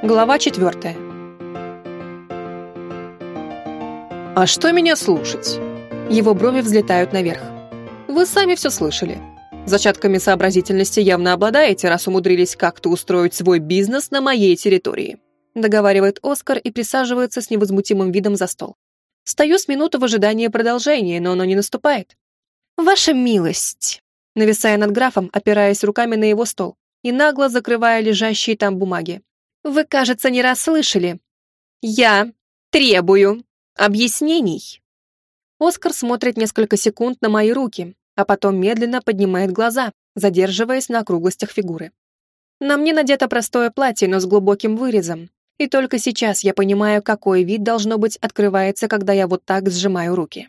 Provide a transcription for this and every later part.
Глава четвертая. «А что меня слушать?» Его брови взлетают наверх. «Вы сами все слышали. Зачатками сообразительности явно обладаете, раз умудрились как-то устроить свой бизнес на моей территории», договаривает Оскар и присаживается с невозмутимым видом за стол. Стою с минуту в ожидании продолжения, но оно не наступает. «Ваша милость!» Нависая над графом, опираясь руками на его стол и нагло закрывая лежащие там бумаги. Вы, кажется, не раз слышали. Я требую объяснений. Оскар смотрит несколько секунд на мои руки, а потом медленно поднимает глаза, задерживаясь на округлостях фигуры. На мне надето простое платье, но с глубоким вырезом, и только сейчас я понимаю, какой вид должно быть открывается, когда я вот так сжимаю руки.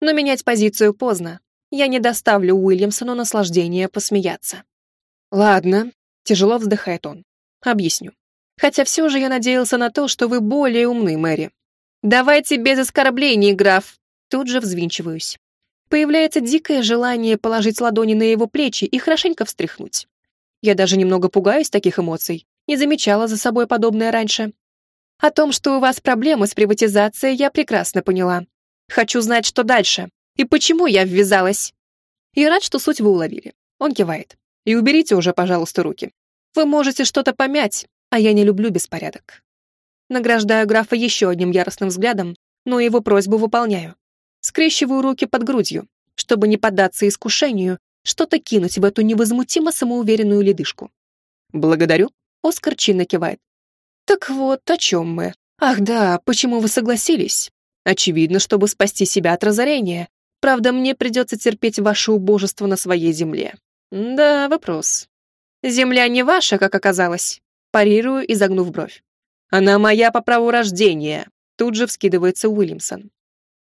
Но менять позицию поздно. Я не доставлю Уильямсону наслаждения посмеяться. Ладно, тяжело вздыхает он. Объясню. Хотя все же я надеялся на то, что вы более умны, Мэри. Давайте без оскорблений, граф. Тут же взвинчиваюсь. Появляется дикое желание положить ладони на его плечи и хорошенько встряхнуть. Я даже немного пугаюсь таких эмоций, не замечала за собой подобное раньше. О том, что у вас проблемы с приватизацией, я прекрасно поняла. Хочу знать, что дальше, и почему я ввязалась. И рад, что суть вы уловили. Он кивает. И уберите уже, пожалуйста, руки. Вы можете что-то помять, а я не люблю беспорядок. Награждаю графа еще одним яростным взглядом, но его просьбу выполняю. Скрещиваю руки под грудью, чтобы не поддаться искушению что-то кинуть в эту невозмутимо самоуверенную ледышку. «Благодарю», — Оскар чинно кивает. «Так вот, о чем мы? Ах да, почему вы согласились? Очевидно, чтобы спасти себя от разорения. Правда, мне придется терпеть ваше убожество на своей земле. Да, вопрос. Земля не ваша, как оказалось. Парирую, изогнув бровь. «Она моя по праву рождения», — тут же вскидывается Уильямсон.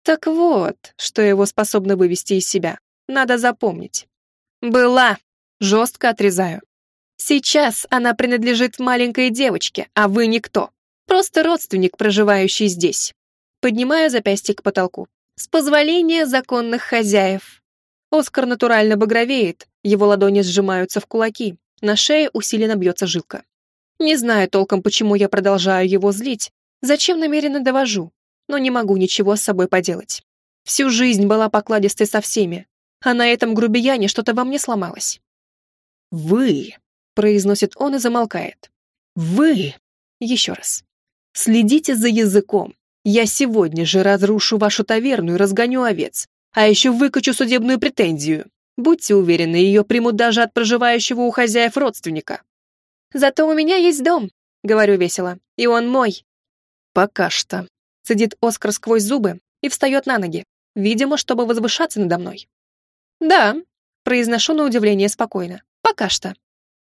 Так вот, что его способно вывести из себя. Надо запомнить. «Была», — жестко отрезаю. «Сейчас она принадлежит маленькой девочке, а вы никто. Просто родственник, проживающий здесь». Поднимаю запястье к потолку. «С позволения законных хозяев». Оскар натурально багровеет, его ладони сжимаются в кулаки, на шее усиленно бьется жилка. Не знаю толком, почему я продолжаю его злить, зачем намеренно довожу, но не могу ничего с собой поделать. Всю жизнь была покладистой со всеми, а на этом грубияне что-то во мне сломалось. «Вы», — произносит он и замолкает. «Вы», еще раз, следите за языком. Я сегодня же разрушу вашу таверну и разгоню овец, а еще выкачу судебную претензию. Будьте уверены, ее примут даже от проживающего у хозяев родственника. Зато у меня есть дом, говорю весело, и он мой. Пока что. Сидит Оскар сквозь зубы и встает на ноги, видимо, чтобы возвышаться надо мной. Да, произношу на удивление спокойно. Пока что.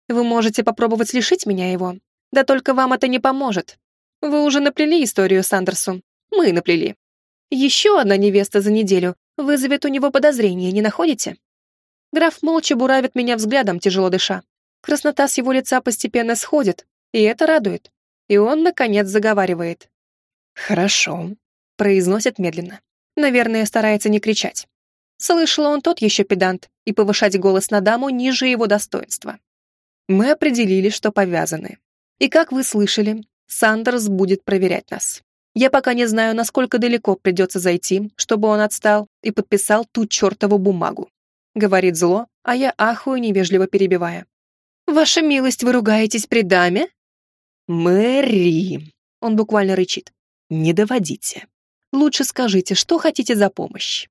Вы можете попробовать лишить меня его. Да только вам это не поможет. Вы уже наплели историю Сандерсу. Мы наплели. Еще одна невеста за неделю вызовет у него подозрение, не находите? Граф молча буравит меня взглядом, тяжело дыша. Краснота с его лица постепенно сходит, и это радует. И он, наконец, заговаривает. «Хорошо», — произносит медленно. Наверное, старается не кричать. Слышала он тот еще педант, и повышать голос на даму ниже его достоинства. Мы определили, что повязаны. И как вы слышали, Сандерс будет проверять нас. Я пока не знаю, насколько далеко придется зайти, чтобы он отстал и подписал ту чертову бумагу. Говорит зло, а я ахую, невежливо перебивая. «Ваша милость, вы ругаетесь при даме?» «Мэри!» Он буквально рычит. «Не доводите. Лучше скажите, что хотите за помощь?»